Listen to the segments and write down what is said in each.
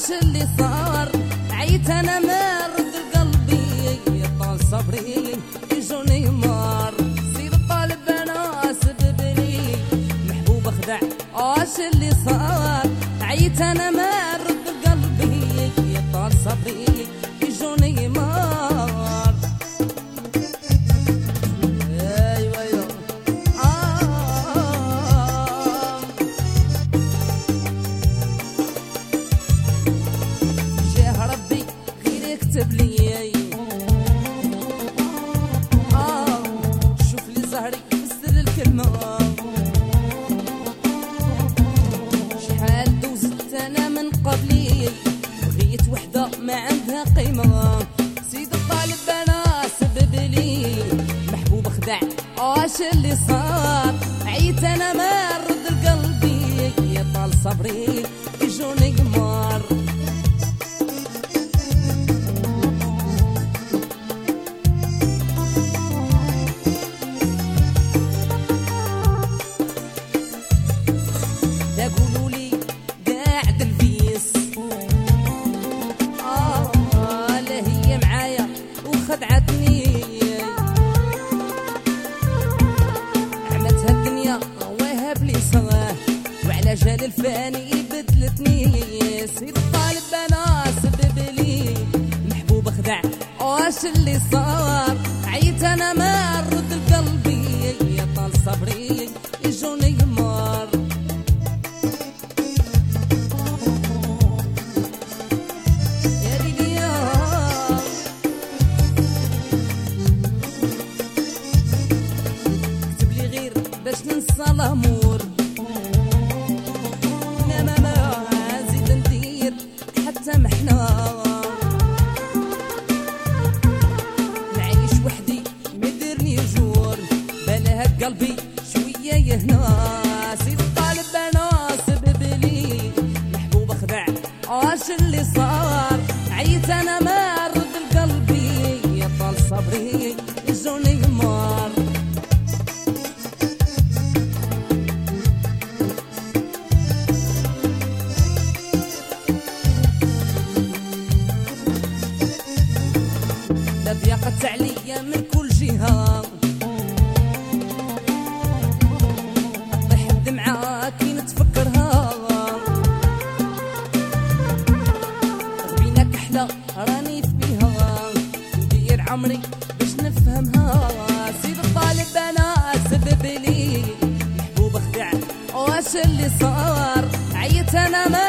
وش اللي صار. عيت أنا مرض قلبي طال صبري يجوني مار. أنا سببني محبوب أخدع اللي صار. عيت أنا وحدة ما عندها قيمة. سيد الطالب أنا سبب لي محبوب خدع. اش اللي صار؟ عيت أنا ما رد قلبي يا طال صبري يجوني قمار جال الفاني بدلتني سيد الطالب أنا سبب لي محبوب خدع واش اللي صار؟ عيت أنا ما رد قلبي يا طال صبري. سيد الطالب أنا سبب لي محبوب خدع اش اللي صار. عيت أنا ما رد قلبي يا طال صبري يجوني مار ضيقت عليا من كل جهة. أحلى راني فيها ندير عمري باش نفهمها. سيد الطالب أنا سبب لي محبوب خدع واش اللي صار؟ عيت أنا ما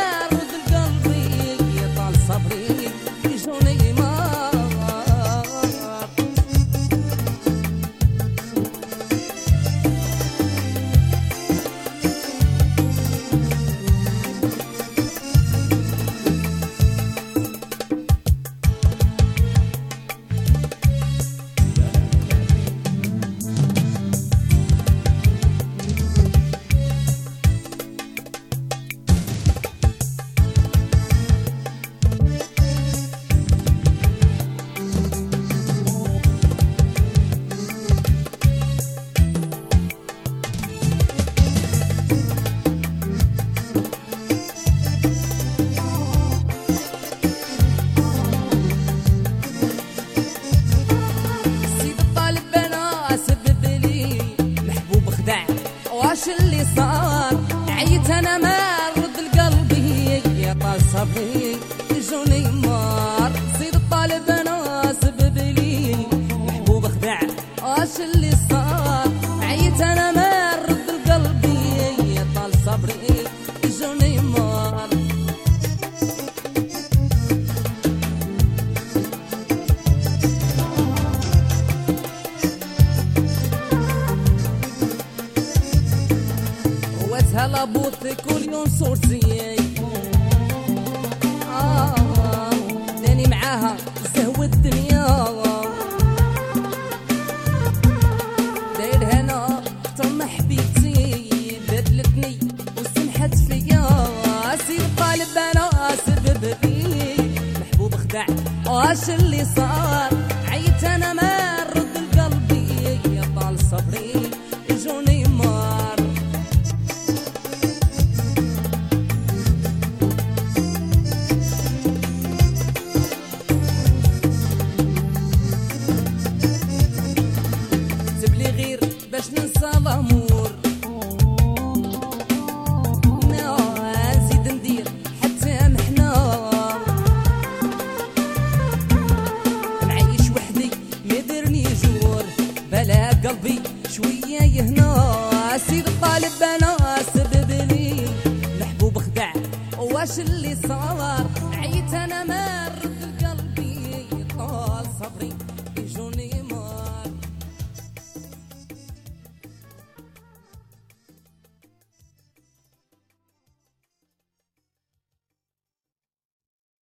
صار عيت أنا ما رد قلبي يا صبري. وجهها لابوط كل يوم صورتي آه معاها الدنيا داير هنا بدلتني فيا أنا محبوب خدع اللي صار عيت أنا ما قلبي شوية يهنا سيد الطالب أنا سبب محبوب خدع واش اللي صار؟ عيت أنا ما رد قلبي طال صبري